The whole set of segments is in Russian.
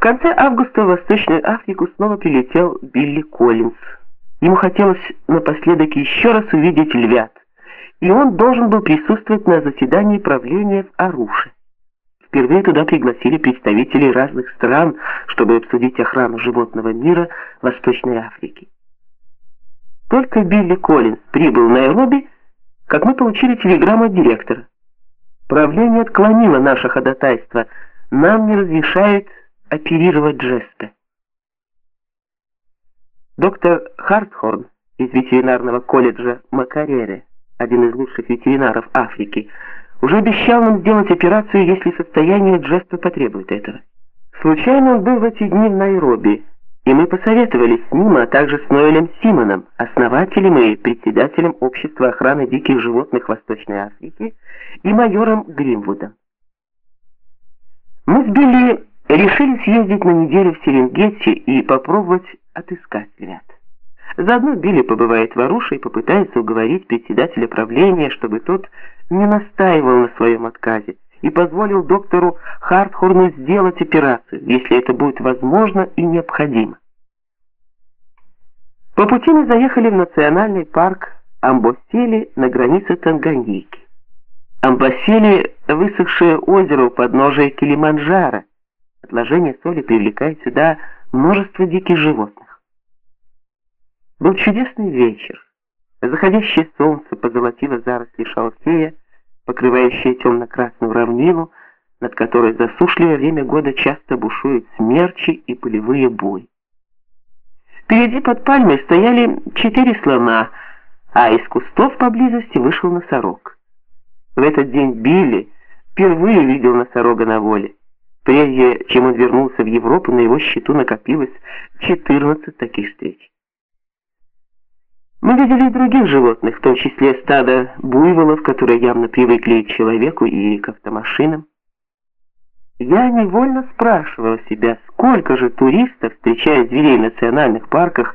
В конце августа в Восточную Африку снова прилетел Билли Коллинз. Ему хотелось напоследок еще раз увидеть львят, и он должен был присутствовать на заседании правления в Аруше. Впервые туда пригласили представителей разных стран, чтобы обсудить охрану животного мира Восточной Африке. Только Билли Коллинз прибыл в Найроби, как мы получили телеграмму от директора. Правление отклонило наше ходатайство. Нам не разрешают оперировать Джеспе. Доктор Хартхорн из ветеринарного колледжа Макарере, один из лучших ветеринаров Африки, уже обещал нам сделать операцию, если состояние Джеспе потребует этого. Случайно он был в эти дни в Найроби, и мы посоветовались с ним, а также с Ноэлем Симоном, основателем и председателем Общества охраны диких животных Восточной Африки, и майором Гримвудом. Мы с Билли решили съездить на неделю в Серенгети и попробовать отыскать львят. Заодно Билли побывает в Аруше и попытается уговорить председателя правления, чтобы тот не настаивал на своем отказе и позволил доктору Хартхорну сделать операцию, если это будет возможно и необходимо. По пути мы заехали в национальный парк Амбосели на границе Танганьики. Амбосели – высохшее озеро у подножия Килиманджаро. Отложение соли привлекает сюда множество диких животных. Был чудесный вечер. Заходящее солнце позолотило заросли шалфея, покрывающие темно-красную равнину, над которой в засушливое время года часто бушуют смерчи и пылевые бури. Впереди под пальмой стояли четыре слона, а из кустов поблизости вышел носорог. В этот день Билли впервые видел носорога на воле. Прежде чем он вернулся в Европу, на его счету накопилось 14 таких встреч. Мы видели и других животных, в том числе стадо буйволов, которые явно привыкли к человеку и к автомашинам. Я невольно спрашивал себя, сколько же туристов, встречая зверей в национальных парках,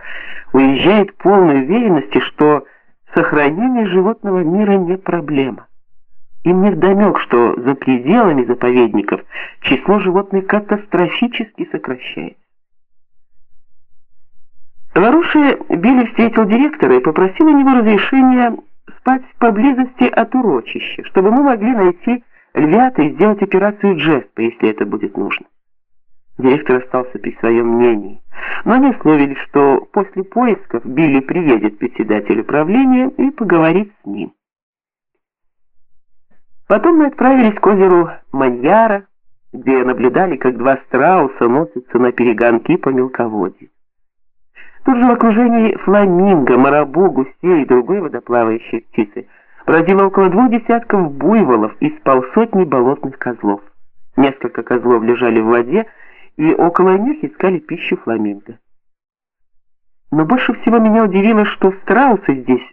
уезжает полной уверенности, что сохранение животного мира не проблема. Им не вдомек, что за пределами заповедников число животных катастрофически сокращается. Ларуше Билли встретил директора и попросил у него разрешения спать поблизости от урочища, чтобы мы могли найти львята и сделать операцию Джеспа, если это будет нужно. Директор остался при своем мнении, но они условились, что после поисков Билли приедет председатель управления и поговорит с ним. Потом мы отправились к озеру Маньяра, где наблюдали, как два страуса носятся на перегонки по мелководью. Тут же в окружении фламинго, марабу, гусей и другой водоплавающей птицы бродило около двух десятков буйволов и с полсотни болотных козлов. Несколько козлов лежали в воде, и около них искали пищу фламинго. Но больше всего меня удивило, что страусы здесь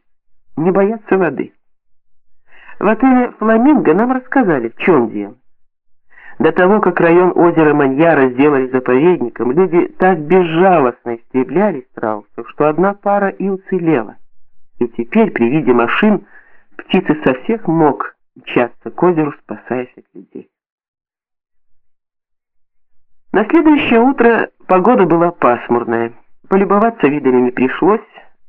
не боятся воды. В отеле «Фламинго» нам рассказали, в чем дело. До того, как район озера Маньяра сделали заповедником, люди так безжалостно истребляли страусов, что одна пара и уцелела. И теперь при виде машин птицы со всех ног мчатся к озеру, спасаясь от людей. На следующее утро погода была пасмурная. Полюбоваться видами не пришлось,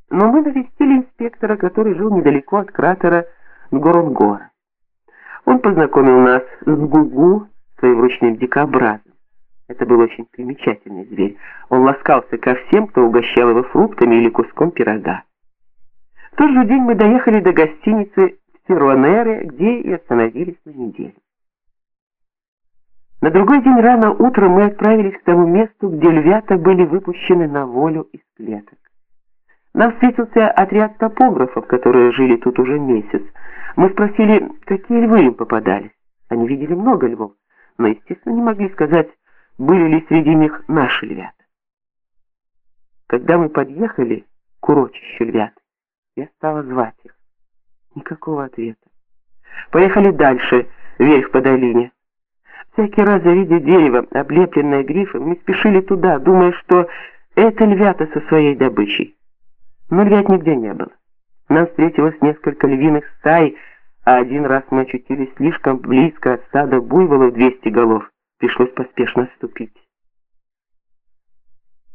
но мы навестили инспектора, который жил недалеко от кратера Ngorongoro. Он познакомил нас с Гугу, своим ручным дикобразом. Это был очень примечательный зверь. Он ласкался ко всем, кто угощал его фруктами или куском пирога. В тот же день мы доехали до гостиницы в Сируанере, где и остановились на неделю. На другой день рано утром мы отправились к тому месту, где львята были выпущены на волю из клеток. Нам встретился отряд топографов, которые жили тут уже месяц. Мы спросили, какие львы им попадались. Они видели много львов но, естественно, не могли сказать, были ли среди них наши львята. Когда мы подъехали к урочищу львят, я стала звать их. Никакого ответа. Поехали дальше, вверх по долине. Всякий раз, завидя дерево, облепленное грифом, мы спешили туда, думая, что это львята со своей добычей. Но львят нигде не было. Нам встретилось несколько львиных стай, а один раз мы очутились слишком близко от стада буйволов 200 голов. Пришлось поспешно отступить.